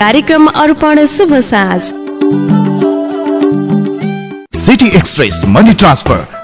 कार्यक्रम अर्पण शुभ साँझ। City express money transfer.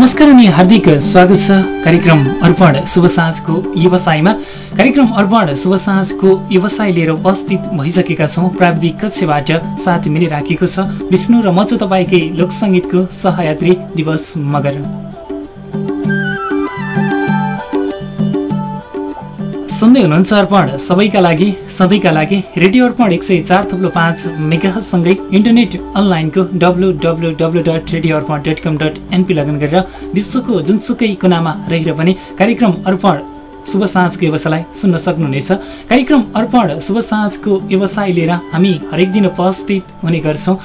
नमस्कार अनि हार्दिक स्वागत छ कार्यक्रम अर्पण शुभ साँझको व्यवसायमा। कार्यक्रम अर्पण शुभ साँझको व्यवसाय लिएर उपस्थित भइसकेका छौँ। प्राविधिक कक्षबाट साथ मिलिराखेको छ। विष्णु र म चाहिँ तपाईँकै लोकसङ्गीतको सहयात्री दिवस मगर। सुन्दै हुनुहुन्छ अर्पण सबैका लागि सधैँका लागि रेडियो अर्पण एक सय चार थुप्रो पाँच मेगासँगै इन्टरनेट अनलाइनको W W W dot radio Arpan dot com dot NP login गरेर विश्वको जुनसुकै कुनामा रहेर पनि कार्यक्रम अर्पण शुभ साँझको व्यवसायलाई सुन्न सक्नुहुनेछ। कार्यक्रम अर्पण शुभ साँझको व्यवसाय लिएर हामी हरेक दिन उपस्थित हुने गर्छौँ।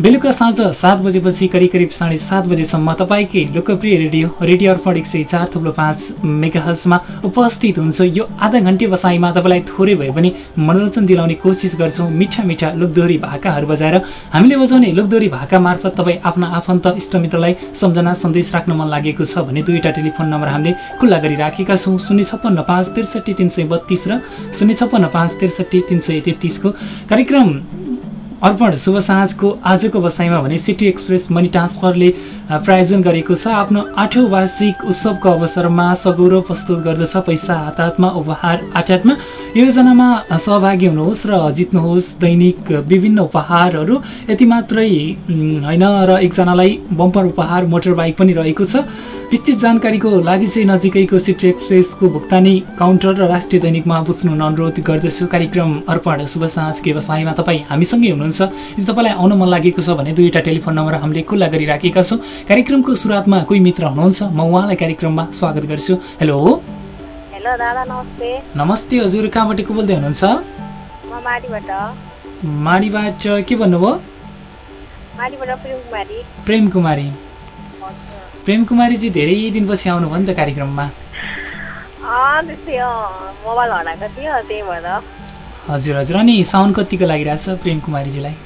बेलुका साँझ सात बजेपछि करिब करिब साढे सात बजेसम्म तपाईँकै लोकप्रिय रेडियो रेडियो अर्पण एक सय चार थुप्रो पाँच मेगाहजमा उपस्थित हुन्छ यो आधा घन्टे बसाइमा तपाईँलाई थोरै भए पनि मनोरञ्जन दिलाउने कोसिस गर्छौँ। मिठा मिठा लोकदोहोरी भाकाहरू बजाएर हामीले बजाउने लोकदोहोरी भाका मार्फत तपाईँ आफ्ना आफन्त इष्टमित्रलाई सम्झना सन्देश राख्न मन लागेको छ भने दुईवटा टेलिफोन नम्बर हामीले खुल्ला गरिराखेका छौँ। शून्य छप्पन्न पाँच त्रिसठी तिन सय बत्तिस र शून्य छप्पन्न पाँच त्रिसठी तिन सय तेत्तिसको कार्यक्रम अर्पण शुभ साँझको आजको बसाइमा भने सिटी एक्सप्रेस मनी ट्रान्सफरले प्रायोजन गरेको छ। आफ्नो आठौँ वार्षिक उत्सवको अवसरमा सगौरव प्रस्तुत गर्दछ पैसा हात हातमा उपहार आठ आठमा योजनामा सहभागी हुनुहोस् र जित्नुहोस् दैनिक विभिन्न उपहारहरू। यति मात्रै होइन र एकजनालाई बम्पर उपहार मोटर बाइक पनि रहेको छ। विस्तृत जानकारीको लागि चाहिँ नजिकैको सिटी एक्सप्रेसको भुक्तानी काउन्टर र राष्ट्रिय दैनिकमा बुझ्नु अनुरोध गर्दछु। कार्यक्रम अर्पण शुभ साँझको व्यवसायमा तपाईँ हामीसँगै हुनुहुन्छ। यदि तपाईँलाई आउन मन लागेको छ भने दुईवटा टेलिफोन नम्बर हामीले खुल्ला गरिराखेका छौँ। कार्यक्रमको सुरुवातमा कोही मित्र हुनुहुन्छ म उहाँलाई कार्यक्रममा स्वागत गर्छु। हेलो। हेलो दादा नमस्ते। नमस्ते हजुर कहाँबाट को बोल्दै हुनुहुन्छ? माडीबाट। के भन्नुभयो? माडीबाट प्रेम कुमारी। प्रेम कुमारी। प्रेम कुमारीजी धेरै दिनपछि आउनुभयो नि त कार्यक्रममा। हजुर हजुर। अनि साउन्ड कतिको लागिरहेछ प्रेम कुमारीजीलाई?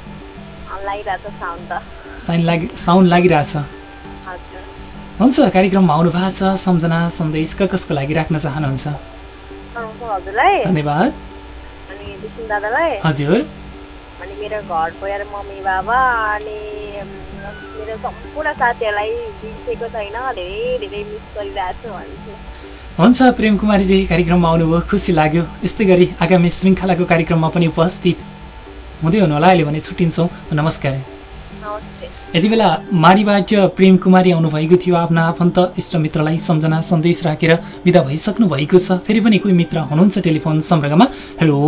साउन्ड लागिरहेछ हुन्छ कार्यक्रममा आउनु भएको छ सम्झना सन्देश क कसको लागि राख्न चाहनुहुन्छ? धन्यवाद। हजुर। अनि मेरो घर परिवार मम्मी बाबा अनि मेरो सम्पूर्ण साथीहरूलाई बिर्सेको छैन। धेरै धेरै मिस गरिरहेको छु भन्छु हुन्छ प्रेम कुमारीजी कार्यक्रममा आउनुभयो खुसी लाग्यो। यस्तै गरी आगामी श्रृङ्खलाको कार्यक्रममा पनि उपस्थित हुँदै हुनुहोला। अहिले भने छुट्टिन्छौँ। नमस्कार। यति बेला माडीबाट प्रेम कुमारी आउनुभएको थियो आफ्ना आफन्त इष्टमित्रलाई सम्झना सन्देश राखेर विदा भइसक्नु भएको छ। फेरि पनि कोही मित्र हुनुहुन्छ टेलिफोन सम्पर्कमा? हेलो?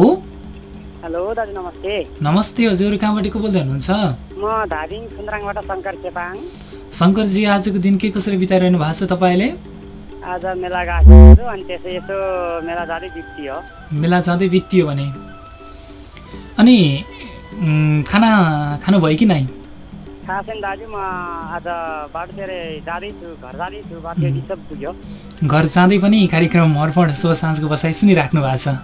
हेलो दाजु नमस्ते। नमस्ते हजुर। कहाँबाट को बोल्दै हुनुहुन्छ? म धादिङ सुन्द्राङबाट शङ्कर चेपाङ। शङ्करजी आजको दिन के कसरी बिताइरहनु भएको छ तपाईँले? आज मेला गएको छु अनि त्यसै यसो मेला जाँदै बित्तियो। मेला जाँदै बित्तियो भने? अनि खाना खानुभयो कि नै छैन दाजु म आज बाटोतिर जाँदैछु घर जाँदैछु बाटो डिस्टर्ब पुग्यो। घर जाँदै पनि कार्यक्रम अर्पण शुभ साँझको बसाइ सुनिराख्नु भएको छ।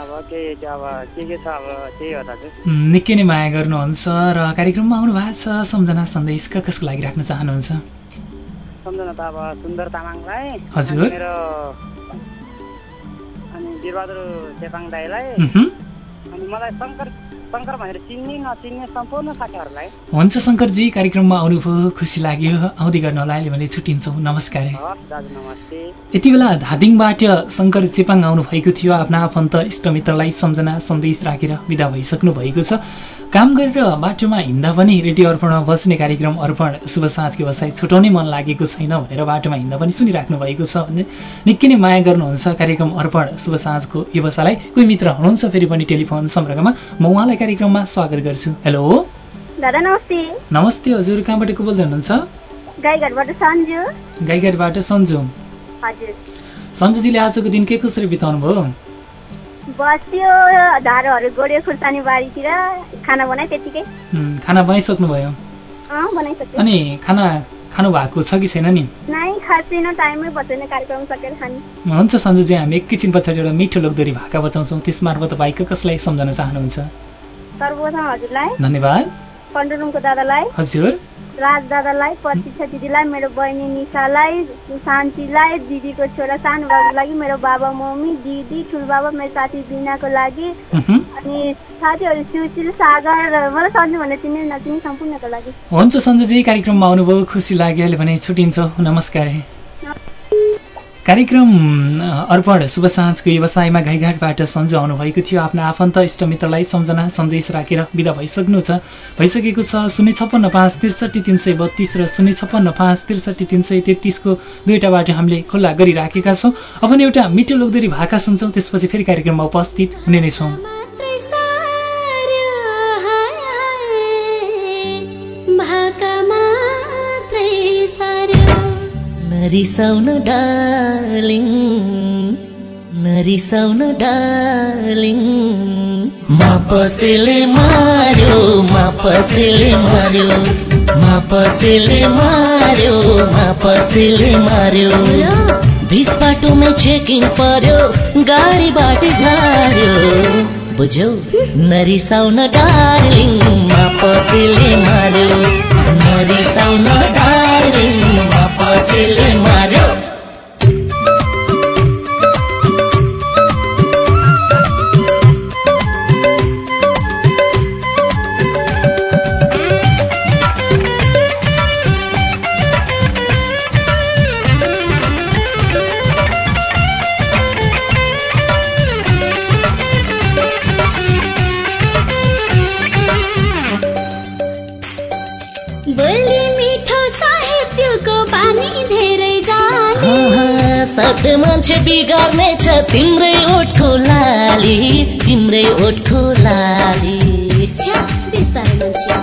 अब त्यो अब के के छ अब त्यही हो दाजु। उम्, निकै नै माया गर्नुहुन्छ र कार्यक्रममा आउनु भएको छ सम्झना सन्देश क कसको लागि राख्न चाहनुहुन्छ? सम्झना त अब सुन्दर तामाङलाई हजुर। मेरो अनि वीरबहादुर चेपाङ दाईलाई। अनि मलाई शङ्कर शङ्कर भनेर चिन्ने नचिन्ने सम्पूर्ण साथीहरूलाई। हुन्छ शङ्करजी कार्यक्रममा आउनुभयो खुसी लाग्यो आउँदै गर्नु होला अहिले भने छुट्टिन्छौँ नमस्कार। यति बेला धादिङबाट शङ्कर चेपाङ आउनुभएको थियो आफ्ना आफन्त इष्टमित्रलाई सम्झना सन्देश राखेर विदा भइसक्नु भएको छ। काम गरेर बाटोमा हिँड्दा पनि रेडियो अर्पणमा बस्ने कार्यक्रम अर्पण शुभ साँझको व्यवसाय छुटाउनै मन लागेको छैन भनेर बाटोमा हिँड्दा पनि सुनिराख्नु भएको छ। भने निकै नै माया गर्नुहुन्छ कार्यक्रम अर्पण शुभ साँझको व्यवसायलाई कोही मित्र हुनुहुन्छ फेरि पनि टेलिफोन सम्पर्कमा म उहाँलाई कार्यक्रममा स्वागत गर्छु। हेलो। दादा नमस्ते। नमस्ते हजुर कहाँबाट को बोल्दै हुनुहुन्छ? गाईघाटबाट सन्जु। सन्जुजीले आजको दिन के कसरी बिताउनु भयो बस्यो धारोहरू गोड्यो खुर्सानी बारीतिर। खाना बनाएँ त्यतिकै। खाना बनाइसक्नुभयो। अनि खाना खानु भएको छ कि छैन नि? हुन्छ सन्जुजी हामी एकैछिन पछाडि एउटा मिठो लोकदोरी भाका बचाउँछौँ। त्यसमार्फत तपाईँको कसलाई सम्झन चाहनुहुन्छ? सर्वप्रथम हजुरलाई धन्यवाद। हजुर। राज दादालाई प्रतीक्षा दिदीलाई मेरो बहिनी निशालाई शान्तिलाई दिदीको छोरा सानो बाबुको लागि मेरो बाबा मम्मी दिदी ठुलबाबा मेरो साथी बिनाको लागि। अनि साथीहरू सुशील सागर मलाई सन्जु भन्ने चिन्ने नचिने सम्पूर्णको लागि। हुन्छ सन्जुजी कार्यक्रममा आउनुभयो खुसी लाग्यो अहिले भने छुट्टिन्छौँ। नमस्कार। कार्यक्रम अर्पण शुभ साँझको व्यवसायमा घाइघाटबाट सन्जु आउनुभएको थियो। आफ्ना आफन्त इष्टमित्रलाई सम्झना सन्देश राखेर विदा भइसक्नु छ। भइसकेको छ शून्य छप्पन्न पाँच त्रिसठी तिन सय बत्तिस र शून्य छप्पन्न पाँच त्रिसठी तिन सय तेत्तिसको दुईवटा बाटो हामीले खुल्ला गरिराखेका छौँ। अब एउटा मिठो लोकदोरी भाका सुन्छौँ त्यसपछि फेरि कार्यक्रममा उपस्थित हुने नै छौँ। नरिसाउन डार्लिङ नरिसाउन डार्लिङ मा पसेले मार्यो मा पसेले मार्यो मा पसेले मार्यो मा पसेले मार्यो बिस बाटोमै चेकिङ पर्यो गाडीबाट झार्यो बुझ्यौ नरिसाउन डार्लिङ मा पसेले मार्यो नरिसाउन डार्लिङ मान्छे बिगार्ने छ तिम्रै ओठको लाली तिम्रै ओठको लाली। छ्या, बेसारो मान्छे।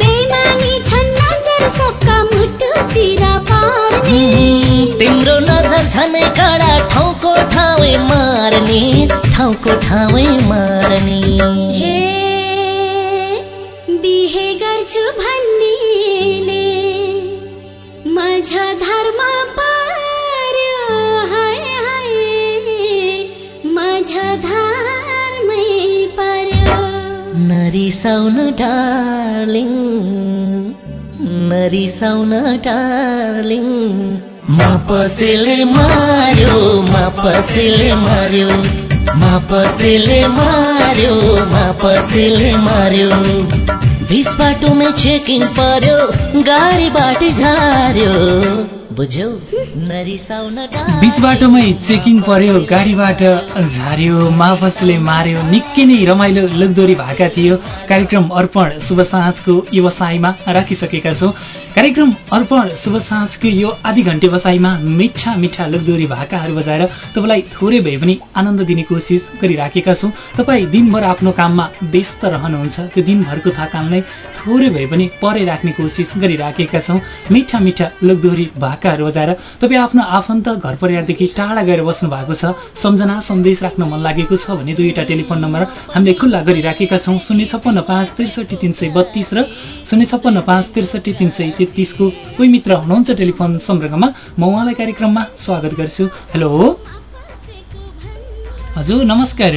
बेमानी छन् नजर सबका मुटु चिरा पार्ने। हम्म, तिम्रो नजर झनै कडा ठाउँको ठाउँै मार्ने ठाउँको ठाउँै मार्ने। बिहे गर्छु नरिसाउन डार्लिङ नरिसाउन डार्लिङ मा पसेले मार्यो मा पसेले मार्यो मा पसेले मार्यो मा पसेले मार्यो बिस बाटोमै चेकिङ पर्यो गाडीबाट झार्यो बुझ्यौ नरिसाउन डार्लिङ बिच बाटोमै चेकिङ पर्यो गाडीबाट झार्यो माफसले मार्यो निकै नै रमाइलो लोकदोरी भाका थियो। कार्यक्रम अर्पण शुभ साँझको व्यवसायमा राखिसकेका छौँ। कार्यक्रम अर्पण शुभ साँझको यो आधी घन्टे बसाइमा मिठा मिठा लोकदोरी भाकाहरू बजाएर तपाईँलाई थोरै भए पनि आनन्द दिने कोसिस गरिराखेका छौँ। तपाईँ दिनभर आफ्नो काममा व्यस्त रहनुहुन्छ। त्यो दिनभरको थकानलाई थोरै भए पनि परे राख्ने कोसिस गरिराखेका छौँ। मिठा मिठा लोकदोहोरी भाकाहरू बजाएर तपाईँ आफ्नो आफन्त घर परिवारदेखि टाढा गएर बस्नु भएको छ सम्झना सन्देश राख्न मन लागेको छ भने दुईवटा टेलिफोन नम्बर हामीले खुल्ला गरिराखेका छौँ शून्य छप्पन्न पाँच त्रिसठी तिन सय बत्तिस र शून्य छप्पन्न पाँच त्रिसठी तिन सय तेत्तिसको कोही मित्र हुनुहुन्छ टेलिफोन सम्पर्कमा म उहाँलाई कार्यक्रममा स्वागत गर्छु। हेलो। हजुर नमस्कार।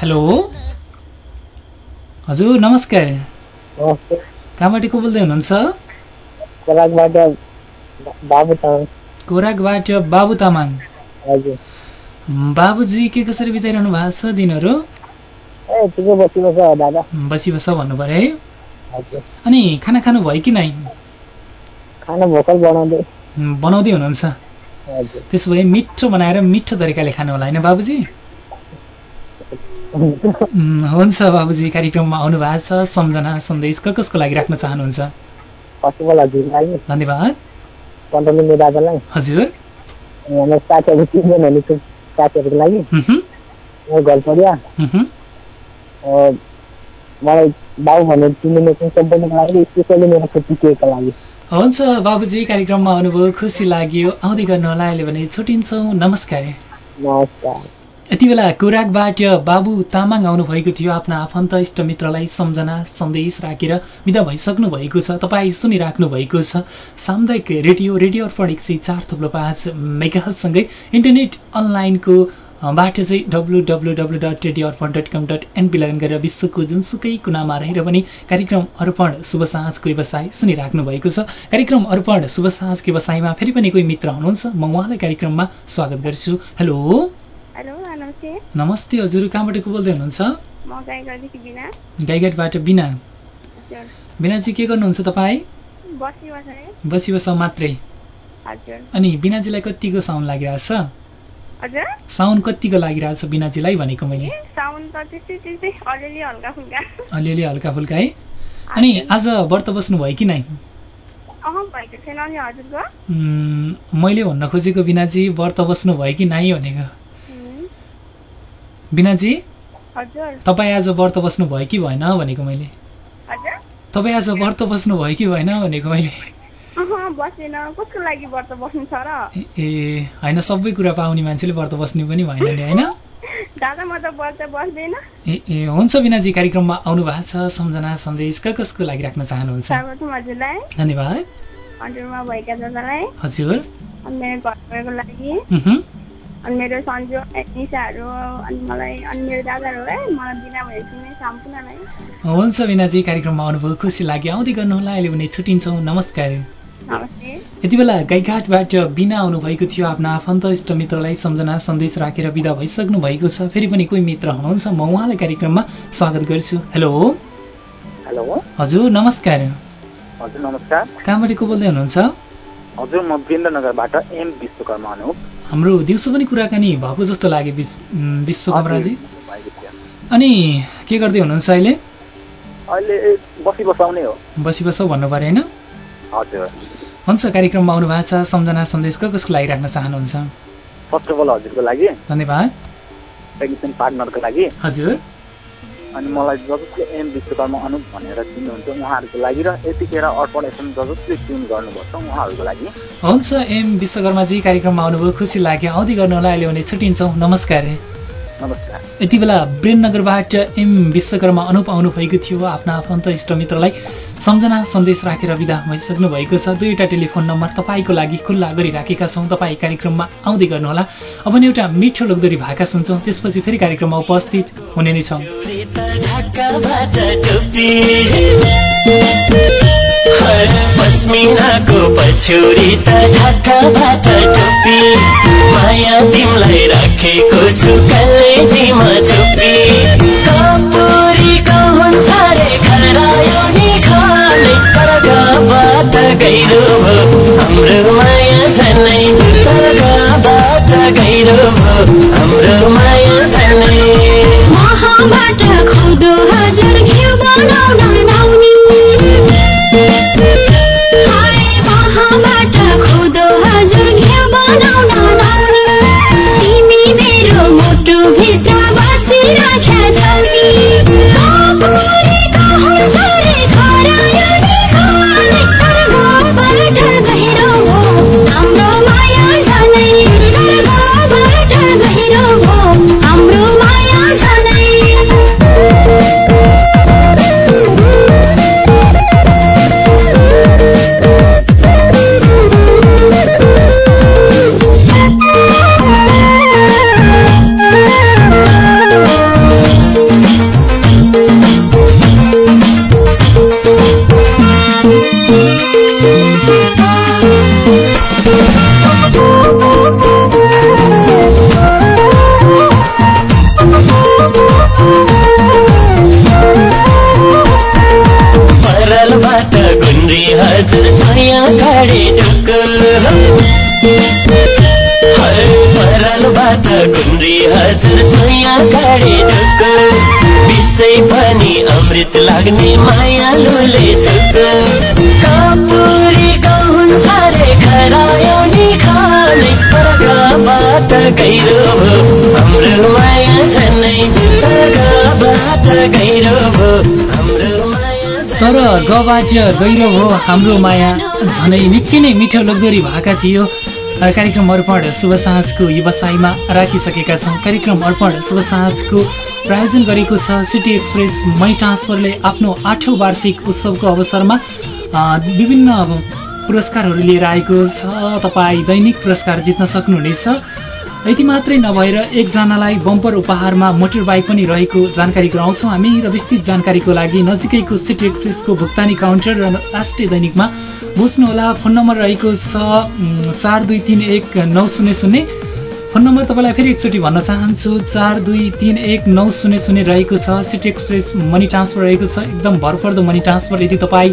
हेलो। हजुर नमस्कार। कहाँबाट को बोल्दै हुनुहुन्छ? खोराकबाट बाबु तामाङ बाबुजी के कसरी बिताइरहनु भएको छ दिनहरू? बसी बस भन्नु पऱ्यो है। अनि खाना खानु भयो कि नै? खाना बनाउँदै। बनाउँदै हुनुहुन्छ। त्यसो भए मिठो बनाएर मिठो तरिकाले खानु होला होइन बाबुजी? हुन्छ। बाबुजी कार्यक्रममा आउनु भएको छ। सम्झना सन्देश कसको लागि राख्न चाहनुहुन्छ? धन्यवाद। कन्ट्रोलिङको दादालाई हजुर। साथीहरू भने त्यो साथीहरूको लागि। मेरो घर परिवार मलाई बाबु भनेर चिनिने चाहिँ सम्पूर्णको लागि स्पेसली मेरो केटीको लागि। हुन्छ बाबुजी कार्यक्रममा आउनुभयो। खुसी लाग्यो। आउँदै गर्नुहोला। अहिले भने छुट्टिन्छौँ। नमस्कार। नमस्कार। यति बेला कोराकबाट बाबु तामाङ आउनुभएको थियो। आफ्ना आफन्त इष्टमित्रलाई सम्झना सन्देश राखेर विदा भइसक्नु भएको छ। तपाईँ सुनिराख्नु भएको छ। सामुदायिक रेडियो रेडियो अर्पण एक सय चार थुप्रो पाँच मेगासँगै इन्टरनेट अनलाइनको बाट चाहिँ W W W dot radio Arpan dot com dot NP login गरेर विश्वको जुनसुकै कुनामा रहेर पनि कार्यक्रम अर्पण शुभ साँझको व्यवसाय सुनिराख्नु भएको छ। कार्यक्रम अर्पण शुभ साँझको व्यवसायमा फेरि पनि कोही मित्र हुनुहुन्छ। म उहाँलाई कार्यक्रममा स्वागत गर्छु। हेलो। नमस्ते। नमस्ते हजुर कहाँबाट को बोल्दै हुनुहुन्छ? गाईघाटबाट बिना। बिनाजी के गर्नुहुन्छ तपाईँ? बसी बसी मात्रै। अनि बिनाजीलाई कतिको साउन्ड लागिरहेछ? साउन्ड कतिको लागिरहेछ बिनाजीलाई भनेको मैले? अलिअलि हल्का फुल्का। है? अनि आज व्रत बस्नुभयो कि नै मैले भन्न खोजेको बिनाजी व्रत बस्नुभयो कि नै भनेको। बिनाजी? तपाईँ आज व्रत बस्नुभयो कि भएन भनेको मैले। तपाईँ आज व्रत बस्नुभयो कि भएन भनेको मैले। बसेन। बस्नु ए- होइन सबै कुरा पाउने मान्छेले व्रत बस्ने पनि भएन नि होइन? ए ए हुन्छ बिनाजी कार्यक्रममा आउनु भएको छ। सम्झना सन्देश क कसको लागि राख्न चाहनुहुन्छ? धन्यवाद। हजुर। अनि मेरो सन्जु निसाहरू अनि मलाई अनि मेरो दादाहरू है मलाई बिना भएको नै सम्पूर्णलाई। हुन्छ बिनाजी कार्यक्रममा आउनुभयो। खुसी लाग्यो। आउँदै गर्नुहोला। अहिले भने छुट्टिन्छौँ। नमस्कार। नमस्ते। यति बेला गाईघाटबाट बिना आउनुभएको थियो आफ्ना आफन्त इष्टमित्रलाई सम्झना सन्देश राखेर विदा भइसक्नु भएको छ। फेरि पनि कोही मित्र हुनुहुन्छ? म उहाँलाई कार्यक्रममा स्वागत गर्छु। हेलो। हेलो। हजुर नमस्कार। हजुर नमस्कार। कहाँबाट को बोल्दै हुनुहुन्छ? हजुर म वीरेन्द्रनगरबाट एम विश्वकर्मा अनुप हाम्रो दिउँसो पनि कुराकानी भएको जस्तो लाग्यो विश थियो। अनि के गर्दै हुनुहुन्छ अहिले? बसी बसाउने हो। बसी बसौ भन्नु पऱ्यो होइन? हजुर। हुन्छ कार्यक्रममा आउनु भएको छ सम्झना सन्देश क कसको लागि राख्न चाहनुहुन्छ? फर्स्ट अफ अल हजुरको लागि। धन्यवाद। पार्टनरको लागि। हजुर। अनि मलाई जसले एम विश्वकर्मा अनुप भनेर चिन्नुहुन्छ उहाँहरूको लागि र यतिखेर अर्पण एफएम जसले ट्युन गर्नुपर्छ उहाँहरूको लागि। हुन्छ एम विश्वकर्माजी कार्यक्रममा आउनुभयो खुसी लाग्यो। आउँदै गर्नु होला अहिले भने छुट्टिन्छौँ। नमस्कार। यति बेला ब्रेननगरबाट एम विश्वकर्मा अनुप आउनु भएको थियो। आफ्ना आफन्त इष्टमित्रलाई सम्झना सन्देश राखेर विदा भइसक्नु भएको छ। दुईवटा टेलिफोन नम्बर तपाईँको लागि खुल्ला गरिराखेका छौँ। तपाईँ कार्यक्रममा आउँदै गर्नुहोला। अब नि एउटा मिठो लोकदोरी भाका सुन्छौँ। त्यसपछि फेरि कार्यक्रममा उपस्थित हुने नै छौँ। पस्मिनाको पछौरी त ढाकाबाट टोपी माया तिमीलाई राखेको छु कलेजीमा छुपी कपुरीको हुन्छ रे खरायो नि खाने तरकाबाट गहिरो भयो हाम्रो माया झनै तरकाबाट गहिरो भयो हाम्रो माया मायालुले छुकुल कपुरी हुन्छ रे खरायो नि खाने परकाबाट गहिरो हो हाम्रो माया झनै परकाबाट गबाट गहिरो भयो हाम्रो तर गबाट गहिरो हो हाम्रो माया। झनै निकै नै मिठो लोकदोरी भएका थियो। कार्यक्रम अर्पण शुभ साँझको व्यवसायमा राखिसकेका छौँ। कार्यक्रम अर्पण शुभ साँझको प्रायोजन गरेको छ सिटी एक्सप्रेस मनी ट्रान्सफरले आफ्नो आठौँ वार्षिक उत्सवको अवसरमा विभिन्न पुरस्कारहरू लिएर आएको छ। तपाईँ दैनिक पुरस्कार जित्न सक्नुहुनेछ। यति मात्रै नभएर एकजनालाई बम्पर उपहारमा मोटर बाइक पनि रहेको जानकारी गराउँछौँ हामी र विस्तृत जानकारीको लागि नजिकैको सिटी एक्सप्रेसको भुक्तानी काउन्टर र राष्ट्रिय दैनिकमा बुझ्नुहोला फोन नम्बर रहेको छ चार दुई तिन एक नौ शून्य शून्य। फोन नम्बर तपाईँलाई फेरि एकचोटि भन्न चाहन्छु चार दुई तिन एक नौ शून्य शून्य रहेको छ। सिटी एक्सप्रेस मनी ट्रान्सफर रहेको छ। एकदम भरपर्दो मनी ट्रान्सफर। यदि तपाईँ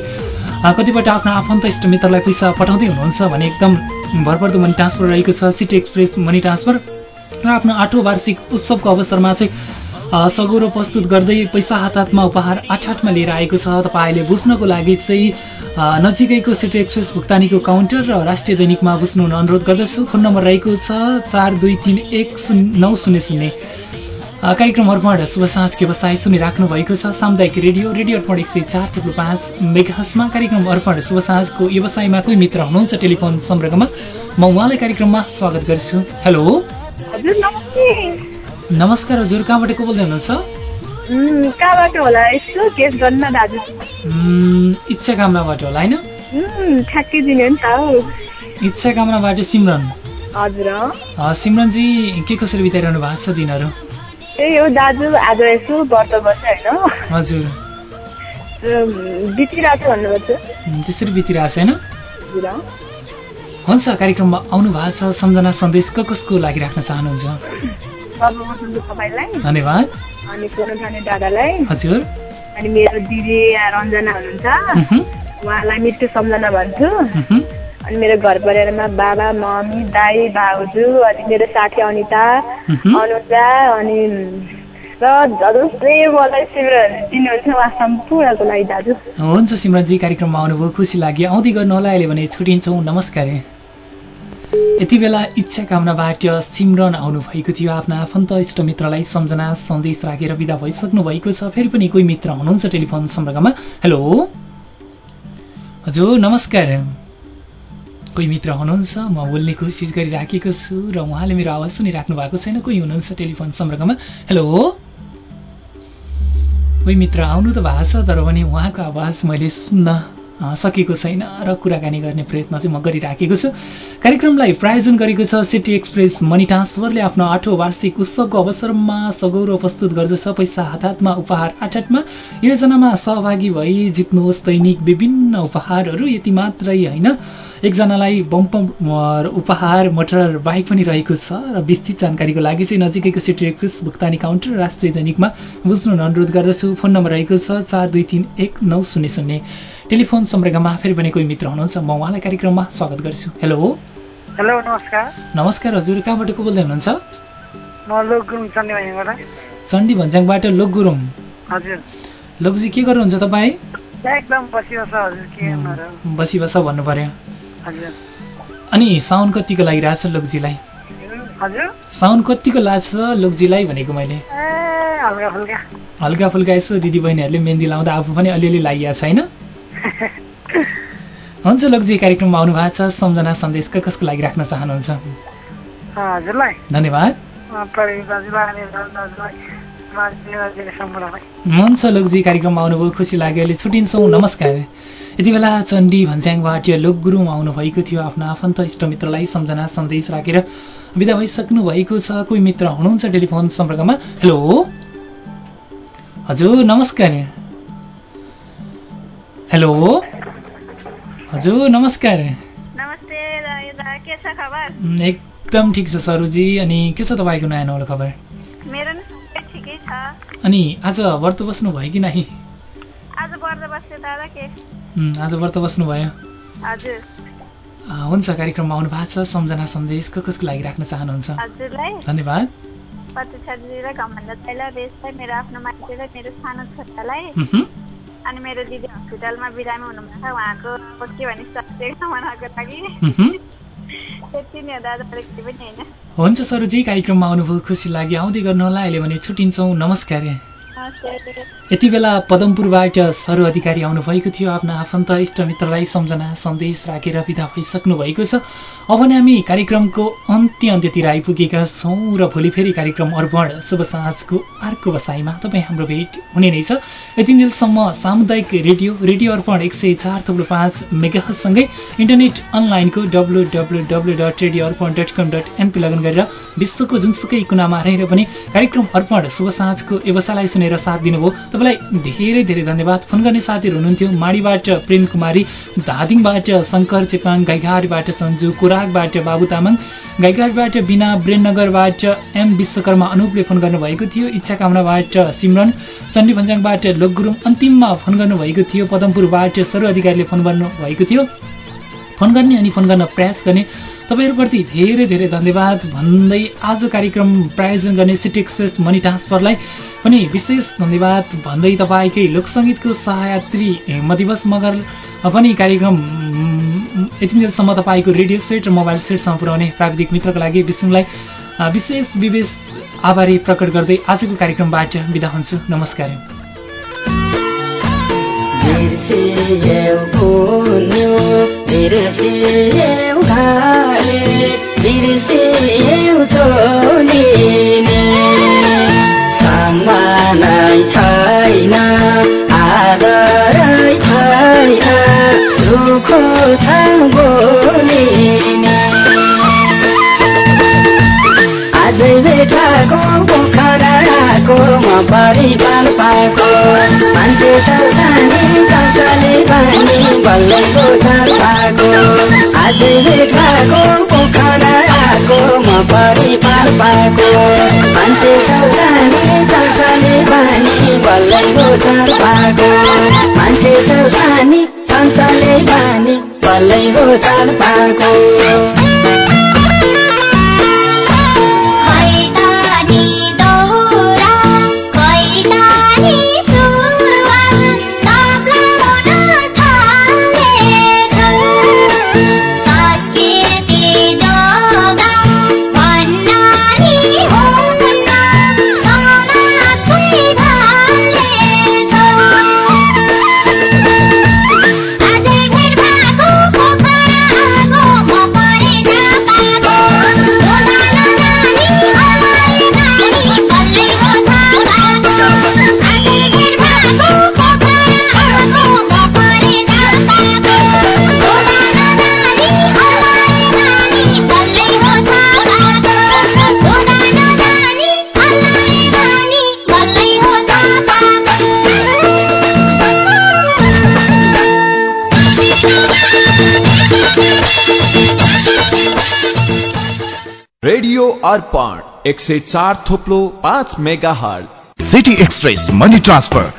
कतिपल्ट आफ्नो आफन्त इष्टमित्रलाई पैसा पठाउँदै हुनुहुन्छ भने एकदम भरपर्दो मनी ट्रान्सफर रहेको छ। सिटी एक्सप्रेस मनी ट्रान्सफर र आफ्नो आठौँ वार्षिक उत्सवको अवसरमा चाहिँ सगौरो प्रस्तुत गर्दै पैसा हात हातमा उपहार आठ आठमा लिएर आएको छ। तपाईँले बुझ्नको लागि चाहिँ नजिकैको सिटी एक्सप्रेस भुक्तानीको काउन्टर र राष्ट्रिय दैनिकमा बुझ्नु हुन अनुरोध गर्दछु। फोन नम्बर रहेको छ चार दुई तिन एक शून्य नौ शून्य शून्य। कार्यक्रम अर्पण शुभ साँझ व्यवसाय सुनिराख्नु भएको छ। सामुदायिक रेडियो रेडियो अर्पण एक सय चार थुप्रो पाँच मेगाहसमा कार्यक्रम अर्पण शुभ साँझको व्यवसायमा कोही मित्र हुनुहुन्छ? टेलिफोन सम्पर्कमा म उहाँलाई कार्यक्रममा स्वागत गर्छु। हेलो। नमस्कार हजुर कहाँबाट को बोल्दै हुनुहुन्छ? कहाँबाट होला? यसो केस गर्नु दाजु। इच्छा कामनाबाट होला होइन? ठ्याक्कै दिने नि त इच्छा कामनाबाट सिमरन। हजुर सिमरनजी के कसरी बिताइरहनु भएको छ दिनहरू? त्यही हो दाजु आज यसो व्रत बस्छ होइन? हजुर। बितिरहेको छ भन्नुभएको उम्, त्यसरी बितिरहेको छ होइन। हुन्छ कार्यक्रममा आउनु भएको छ सम्झना सन्देश क कसको लागि राख्न चाहनुहुन्छ? तपाईँलाई। धन्यवाद। अनि फोन उठाउने दादालाई। हजुर। अनि मेरो दिदी रञ्जना हुनुहुन्छ। उहुँ, उहाँलाई मिठो सम्झना भन्छु। अनि मेरो घर परिवारमा बाबा मम्मी दाई भाउजू अनि मेरो साथी अनिता। अनुजा अनि र जसले मलाई शिविर दिनुहुन्छ उहाँ सम्पूर्णको लागि दाजु। हुन्छ सिमरनजी कार्यक्रममा आउनुभयो खुसी लाग्यो। आउँदै गर्नु होला अहिले भने छुट्टिन्छौँ। नमस्कार। यति बेला इच्छा कामनाबाट सिमरन आउनुभएको थियो आफ्ना आफन्त इष्टमित्रलाई सम्झना सन्देश राखेर विदा भइसक्नु भएको छ। फेरि पनि कोही मित्र हुनुहुन्छ टेलिफोन सम्पर्कमा? हेलो? हजुर नमस्कार। कोही मित्र हुनुहुन्छ? म बोल्ने कोसिस गरिराखेको छु र उहाँले मेरो आवाज सुनिराख्नु भएको छैन। कोही हुनुहुन्छ टेलिफोन सम्पर्कमा? हेलो? कोही मित्र आउनु त भएको छ तर पनि उहाँको आवाज मैले सुन्न सकेको छैन र कुराकानी गर्ने प्रयत्न चाहिँ म गरिराखेको छु। कार्यक्रमलाई प्रायोजन गरेको छ सिटी एक्सप्रेस मनी ट्रान्सफरले आफ्नो आठौँ वार्षिक उत्सवको अवसरमा सगौरव प्रस्तुत गर्दछ। पैसा हात हातमा उपहार आठ आठमा योजनामा सहभागी भई जित्नुहोस् दैनिक विभिन्न उपहारहरू यति मात्रै होइन। एकजनालाई बम्पर उपहार मोटर बाइक पनि रहेको छ र विस्तृत जानकारीको लागि चाहिँ नजिकैको सिटी एक्सप्रेस भुक्तानी काउन्टर राष्ट्रिय दैनिकमा बुझ्नु अनुरोध गर्दछु। फोन नम्बर रहेको छ चार दुई तिन एक नौ शून्य शून्य। टेलिफोन सम्पर्कमा फेरि पनि कोही मित्र हुनुहुन्छ म उहाँलाई कार्यक्रममा स्वागत गर्छु। हेलो? हेलो नमस्कार। नमस्कार हजुर कहाँबाट को बोल्दै हुनुहुन्छ? चण्डी भन्ज्याङबाट लोक गुरुङ हजुर। लोकजी के गर्नुहुन्छ तपाईँ? बसी बस भन्नु पर्यो। अनि साउन्ड कतिको लागिरहेछ लोकजीलाई? साउन्ड कतिको लाग्छ लोकजीलाई भनेको मैले? हल्का फुल्का। यसो दिदी बहिनीहरूले मेहन्दी लाउँदा आफू पनि अलिअलि लागिएको छ होइन? हुन्छ लोकजी कार्यक्रममा आउनु भएको छ। सम्झना सन्देश कसको लागि राख्न चाहनुहुन्छ? हजुरलाई। धन्यवाद। हुन्छ लोकजी कार्यक्रममा आउनुभयो। खुसी लाग्यो। अहिले छुट्टिन्छौँ। नमस्कार। यति बेला चण्डी भन्स्याङबाट लोक गुरुङ आउनुभएको थियो आफ्नो आफन्त इष्टमित्रलाई सम्झना सन्देश राखेर विदा भइसक्नु भएको छ। कोही मित्र हुनुहुन्छ टेलिफोन सम्पर्कमा? हेलो? हजुर नमस्कार। हेलो हजुर नमस्कार। एकदम ठिक छ सरुजी। अनि के छ तपाईँको नयाँ नौलो खबर? नि अनि आज व्रत बस्नु भयो कि नाही? आज व्रत बस्नुभयो हुन्छ कार्यक्रममा आउनु भएको छ। सम्झना सन्देश क कसको लागि राख्न चाहनुहुन्छ? धन्यवाद। मेरो आफ्नो मान्छेलाई मेरो सानो छोरालाई। अनि मेरो दिदी हस्पिटलमा बिरामी हुनुभएको छ। उहाँको अब के भने स्वास्थ्य कामनाको लागि। त्यति नै हो दादा अरू केही पनि होइन। हुन्छ सरुजी कार्यक्रममा आउनुभयो खुसी लाग्यो। आउँदै गर्नुहोला। अहिले भने छुट्टिन्छौँ। नमस्कार। यति बेला पदमपुरबाट सर अधिकारी आउनुभएको थियो। आफ्ना आफन्त इष्टमित्रलाई सम्झना सन्देश राखेर विदा भइसक्नु भएको छ। अब नै हामी कार्यक्रमको अन्त्य अन्त्यतिर आइपुगेका छौँ र भोलि फेरि कार्यक्रम अर्पण। शुभ साँझको अर्को बसाइमा तपाईँ हाम्रो भेट हुने नै छ। यति दिनसम्म सामुदायिक रेडियो रेडियो अर्पण एक सय चार थुप्रो पाँच मेगासँगै इन्टरनेट अनलाइनको W W W dot radio Arpan dot com dot NP login गरेर विश्वको जुनसुकै कुनामा रहेर पनि कार्यक्रम अर्पण शुभ साँझको व्यवसायलाई सुनेर साथ दिनुभयो। तपाईँलाई धेरै धेरै धन्यवाद। फोन गर्ने साथीहरू हुनुहुन्थ्यो माडीबाट प्रेम कुमारी धादिङबाट शङ्कर चेपाङ गाईघाटबाट सन्जु कुराकबाट बाबु तामाङ गाईघाटबाट बिना ब्रेननगरबाट एम विश्वकर्मा अनुपले फोन गर्नुभएको थियो। इच्छा कामनाबाट सिमरन चण्डी भन्ज्याङबाट लोकगुरुङ अन्तिममा फोन गर्नुभएको थियो। पदमपुरबाट सरू अधिकारीले फोन गर्नुभएको थियो। फोन गर्ने अनि फोन गर्न प्रयास गर्ने तपाईँहरूप्रति धेरै धेरै धन्यवाद। भन्दै आज कार्यक्रम प्रायोजन गर्ने सिटी एक्सप्रेस मनी ट्रान्सफरलाई पनि विशेष धन्यवाद। भन्दै तपाईँकै लोकसङ्गीतको सहयात्री मदिवस मगर पनि कार्यक्रम उम्, यति बेलसम्म तपाईँको रेडियो सेट र मोबाइल सेटसम्म पुर्याउने प्राविधिक मित्रको लागि विष्णुलाई विशेष विवेश आभारी प्रकट गर्दै आजको कार्यक्रमबाट बिदा हुन्छु। नमस्कार। बिर्सियौ पुण्यो बिर्सियौ घाले बिर्सियौ छोलिने सम्मानै छैन आदरै छैन दुखो छ बोलिने आजै भेटाको पोखराको म परिवार पाएको। मान्छे छ सानी चल्चले बानी बल्लैको चाल पाएको। आजै भेटाको पोखराको म परिवार पाएको। मान्छे छ सानी चल्चले बानी बल्लैको चाल पाएको। मान्छे छ सानी चल्चले बानी बल्लैको चाल पाएको। अर्पण एक सय चार थोप्लो पाँच mega city express money transfer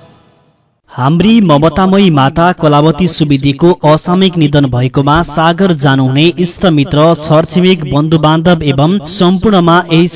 हाम्री ममतामयी माता कलावती सुवेदीको असामयिक निधन भएकोमा सागर जानुहुने इष्टमित्र छरछिमेक बन्धु बान्धव एवं सम्पूर्णमा यही